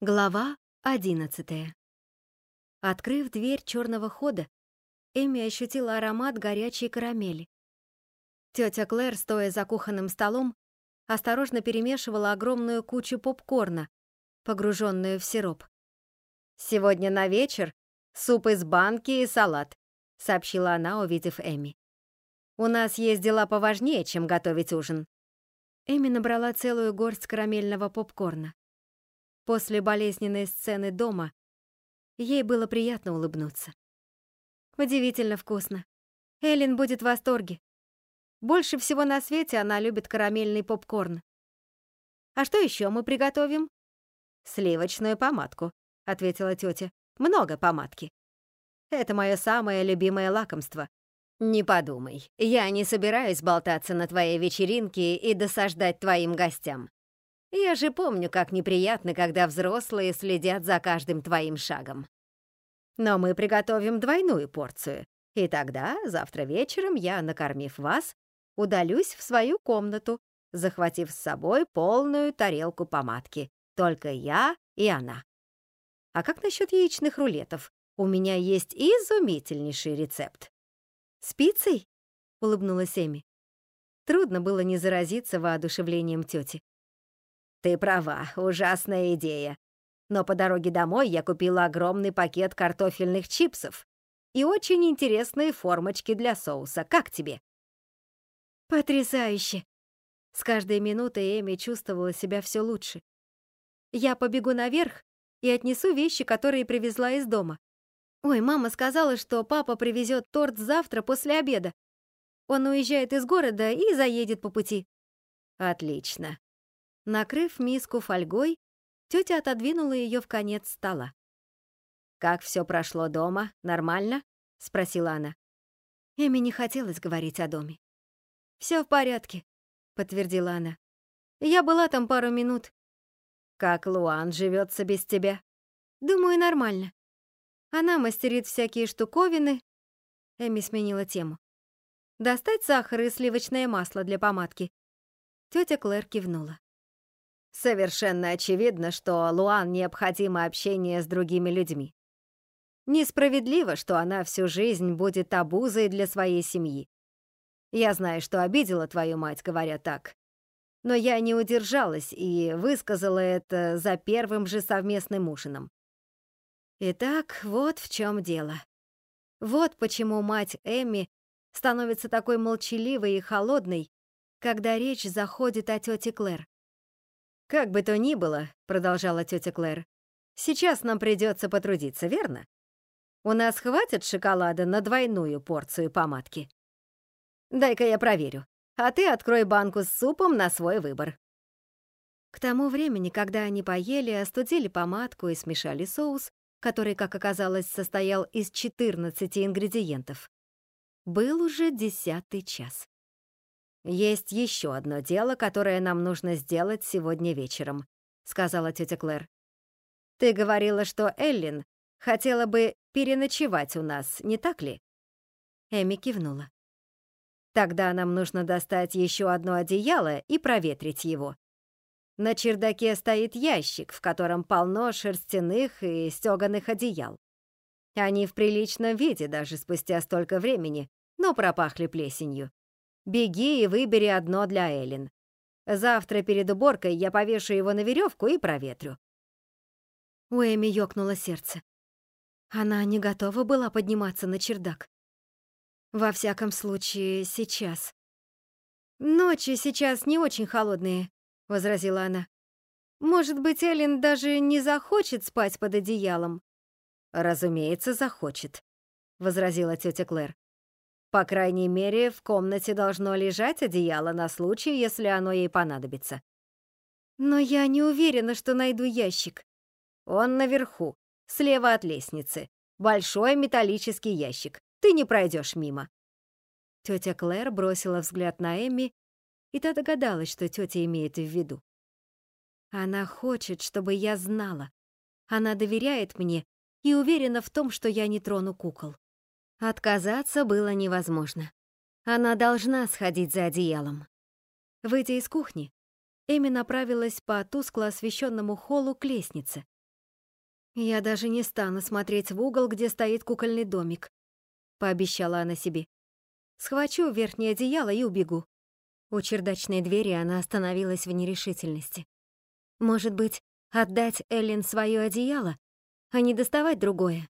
Глава одиннадцатая. Открыв дверь черного хода, Эми ощутила аромат горячей карамели. Тетя Клэр, стоя за кухонным столом, осторожно перемешивала огромную кучу попкорна, погруженную в сироп. «Сегодня на вечер суп из банки и салат», — сообщила она, увидев Эми. «У нас есть дела поважнее, чем готовить ужин». Эми набрала целую горсть карамельного попкорна. После болезненной сцены дома ей было приятно улыбнуться. Удивительно вкусно. Эллен будет в восторге. Больше всего на свете она любит карамельный попкорн. А что еще мы приготовим? Сливочную помадку, ответила тетя. Много помадки. Это мое самое любимое лакомство. Не подумай, я не собираюсь болтаться на твоей вечеринке и досаждать твоим гостям. Я же помню, как неприятно, когда взрослые следят за каждым твоим шагом. Но мы приготовим двойную порцию, и тогда, завтра вечером, я, накормив вас, удалюсь в свою комнату, захватив с собой полную тарелку помадки. Только я и она. А как насчет яичных рулетов? У меня есть изумительнейший рецепт. «Спицей?» — улыбнулась Эми. Трудно было не заразиться воодушевлением тети. Ты права, ужасная идея. Но по дороге домой я купила огромный пакет картофельных чипсов и очень интересные формочки для соуса. Как тебе? Потрясающе. С каждой минутой Эми чувствовала себя все лучше. Я побегу наверх и отнесу вещи, которые привезла из дома. Ой, мама сказала, что папа привезет торт завтра после обеда. Он уезжает из города и заедет по пути. Отлично. Накрыв миску фольгой, тетя отодвинула ее в конец стола. «Как все прошло дома? Нормально?» — спросила она. Эми не хотелось говорить о доме. Все в порядке», — подтвердила она. «Я была там пару минут». «Как Луан живется без тебя?» «Думаю, нормально. Она мастерит всякие штуковины». Эми сменила тему. «Достать сахар и сливочное масло для помадки». Тетя Клэр кивнула. Совершенно очевидно, что Луан необходимо общение с другими людьми. Несправедливо, что она всю жизнь будет обузой для своей семьи. Я знаю, что обидела твою мать, говоря так. Но я не удержалась и высказала это за первым же совместным ужином. Итак, вот в чем дело. Вот почему мать Эми становится такой молчаливой и холодной, когда речь заходит о тете Клэр. «Как бы то ни было», — продолжала тетя Клэр, «сейчас нам придется потрудиться, верно? У нас хватит шоколада на двойную порцию помадки? Дай-ка я проверю, а ты открой банку с супом на свой выбор». К тому времени, когда они поели, остудили помадку и смешали соус, который, как оказалось, состоял из 14 ингредиентов, был уже десятый час. «Есть еще одно дело, которое нам нужно сделать сегодня вечером», сказала тетя Клэр. «Ты говорила, что Эллин хотела бы переночевать у нас, не так ли?» Эми кивнула. «Тогда нам нужно достать еще одно одеяло и проветрить его. На чердаке стоит ящик, в котором полно шерстяных и стеганых одеял. Они в приличном виде даже спустя столько времени, но пропахли плесенью. Беги и выбери одно для Эллен. Завтра перед уборкой я повешу его на веревку и проветрю». У Эми ёкнуло сердце. Она не готова была подниматься на чердак. Во всяком случае, сейчас. «Ночи сейчас не очень холодные», — возразила она. «Может быть, Эллен даже не захочет спать под одеялом?» «Разумеется, захочет», — возразила тетя Клэр. По крайней мере, в комнате должно лежать одеяло на случай, если оно ей понадобится. Но я не уверена, что найду ящик. Он наверху, слева от лестницы. Большой металлический ящик. Ты не пройдешь мимо. Тетя Клэр бросила взгляд на Эмми, и та догадалась, что тетя имеет в виду. Она хочет, чтобы я знала. Она доверяет мне и уверена в том, что я не трону кукол. Отказаться было невозможно. Она должна сходить за одеялом. Выйдя из кухни, Эми направилась по тускло освещенному холлу к лестнице, «Я даже не стану смотреть в угол, где стоит кукольный домик», — пообещала она себе. «Схвачу верхнее одеяло и убегу». У чердачной двери она остановилась в нерешительности. Может быть, отдать Эллен свое одеяло, а не доставать другое?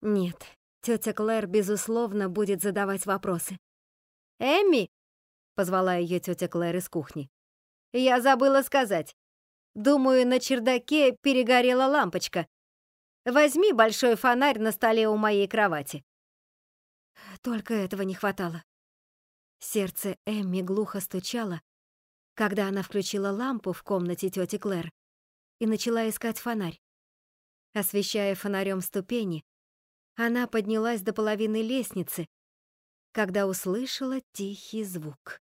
Нет, тетя Клэр, безусловно, будет задавать вопросы. «Эмми!» — позвала ее тетя Клэр из кухни. «Я забыла сказать. Думаю, на чердаке перегорела лампочка. Возьми большой фонарь на столе у моей кровати». Только этого не хватало. Сердце Эмми глухо стучало, когда она включила лампу в комнате тети Клэр и начала искать фонарь. Освещая фонарем ступени, она поднялась до половины лестницы, когда услышала тихий звук.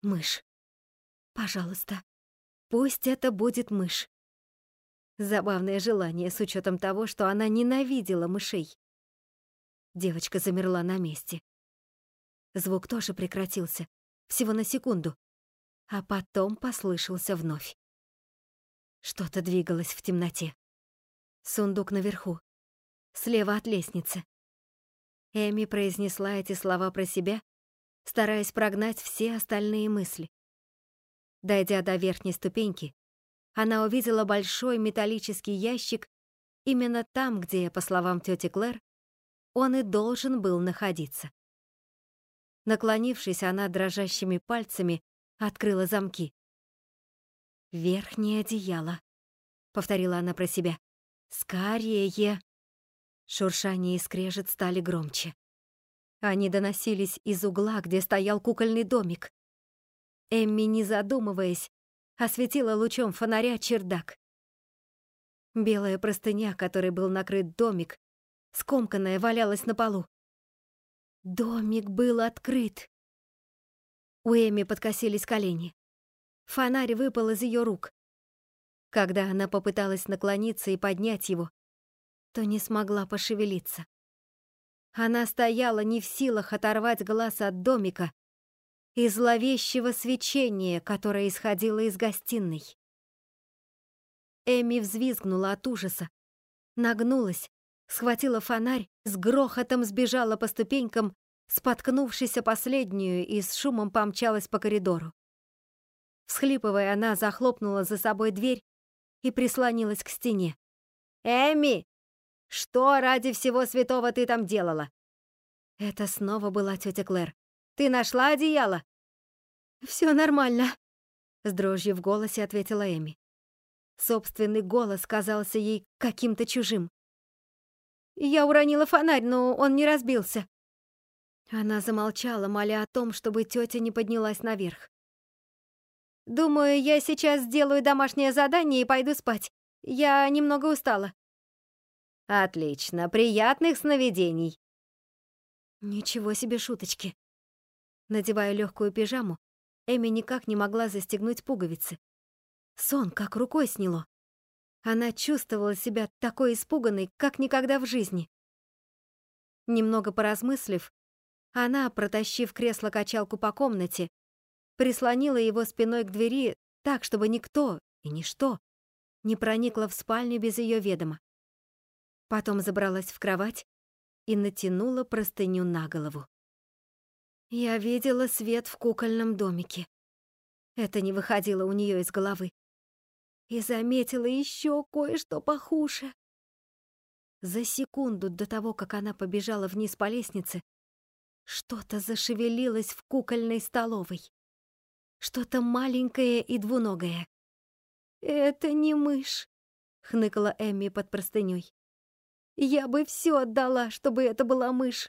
Мышь. Пожалуйста, пусть это будет мышь. Забавное желание с учетом того, что она ненавидела мышей. Девочка замерла на месте. Звук тоже прекратился, всего на секунду, а потом послышался вновь. Что-то двигалось в темноте. Сундук наверху, слева от лестницы. Эми произнесла эти слова про себя, стараясь прогнать все остальные мысли. Дойдя до верхней ступеньки, она увидела большой металлический ящик именно там, где, по словам тети Клэр, он и должен был находиться. Наклонившись, она дрожащими пальцами открыла замки. «Верхнее одеяло», — повторила она про себя. «Скорее!» Шуршание и скрежет стали громче. Они доносились из угла, где стоял кукольный домик. Эмми, не задумываясь, осветила лучом фонаря чердак. Белая простыня, которой был накрыт домик, скомканная, валялась на полу. Домик был открыт. У Эми подкосились колени. Фонарь выпал из ее рук. Когда она попыталась наклониться и поднять его, то не смогла пошевелиться. Она стояла не в силах оторвать глаз от домика и зловещего свечения, которое исходило из гостиной. Эми взвизгнула от ужаса, нагнулась, схватила фонарь, с грохотом сбежала по ступенькам, споткнувшись о последнюю и с шумом помчалась по коридору. Всхлипывая, она захлопнула за собой дверь и прислонилась к стене. «Эми, что ради всего святого ты там делала?» Это снова была тетя Клэр. «Ты нашла одеяло?» «Все нормально», — с дрожью в голосе ответила Эми. Собственный голос казался ей каким-то чужим. Я уронила фонарь, но он не разбился. Она замолчала, моля о том, чтобы тетя не поднялась наверх. Думаю, я сейчас сделаю домашнее задание и пойду спать. Я немного устала. Отлично, приятных сновидений. Ничего себе шуточки. Надевая легкую пижаму, Эми никак не могла застегнуть пуговицы. Сон как рукой сняло. Она чувствовала себя такой испуганной, как никогда в жизни. Немного поразмыслив, она, протащив кресло-качалку по комнате, прислонила его спиной к двери так, чтобы никто и ничто не проникло в спальню без ее ведома. Потом забралась в кровать и натянула простыню на голову. Я видела свет в кукольном домике. Это не выходило у нее из головы и заметила еще кое-что похуже. За секунду до того, как она побежала вниз по лестнице, что-то зашевелилось в кукольной столовой. Что-то маленькое и двуногое. «Это не мышь», — хныкала Эмми под простыней. «Я бы все отдала, чтобы это была мышь».